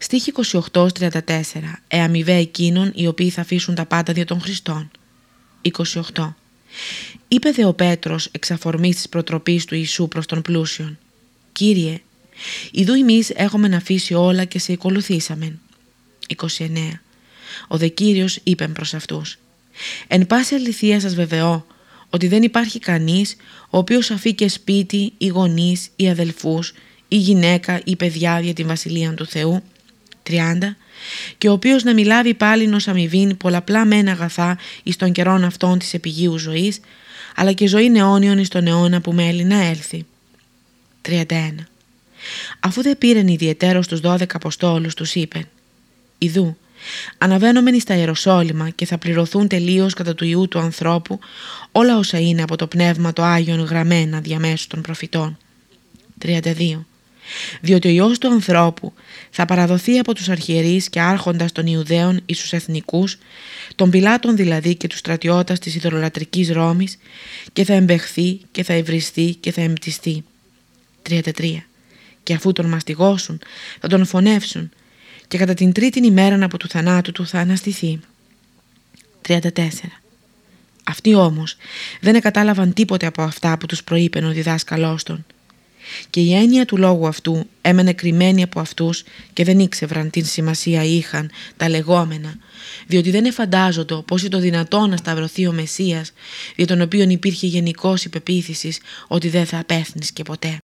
Στοίχη 28-34 Εαμοιβέ εκείνων οι οποίοι θα αφήσουν τα πάντα δια των Χριστών. 28. Είπε δε ο Πέτρος εξ αφορμής της προτροπής του Ιησού προς τον πλούσιον. Κύριε, ειδού εμείς έχουμε να αφήσει όλα και σε ακολουθήσαμεν. 29. Ο δε Κύριος είπε προς αυτούς. Εν πάση αληθεία σας βεβαιώ ότι δεν υπάρχει κανείς ο οποίος αφήκε σπίτι ή γονείς ή αδελφούς ή γυναίκα ή παιδιά για την Βασιλεία του Θεού 30 και ο οποίος να μιλάβει πάλι ως αμοιβήν πολλαπλά μεν αγαθά εις των καιρών αυτών της επιγείου ζωής αλλά και ζωή αιώνιον εις τον αιώνα που μέλει να έλθει. 31. Αφού δεν πήρεν ιδιαιτέρως τους 12 Αποστόλους τους είπεν «Ιδού, αναβαίνομεν εις τα Ιεροσόλυμα και θα πληρωθούν τελείως κατά του Ιού του ανθρώπου όλα όσα είναι από το Πνεύμα το Άγιον γραμμένα διαμέσου των προφητών». 32 διότι ο Υιός του ανθρώπου θα παραδοθεί από τους αρχιερείς και άρχοντας των Ιουδαίων εις τους εθνικούς, των πιλάτων δηλαδή και τους στρατιώτας της ιδωλολατρικής Ρώμης και θα εμπεχθεί και θα ευριστεί και θα εμπτιστεί. 33. Και αφού τον μαστιγώσουν θα τον φωνεύσουν και κατά την τρίτη ημέρα από του θανάτου του θα αναστηθεί. 34. Αυτοί όμως δεν κατάλαβαν τίποτε από αυτά που τους προείπεν ο διδάσκαλός των και η έννοια του λόγου αυτού έμενε κρυμμένη από αυτούς και δεν ήξευραν την σημασία είχαν τα λεγόμενα, διότι δεν εφαντάζονται πως είναι το δυνατό να σταυρωθεί ο Μεσσίας, για τον οποίο υπήρχε γενικός υπεποίθησης ότι δεν θα απέθνεις και ποτέ.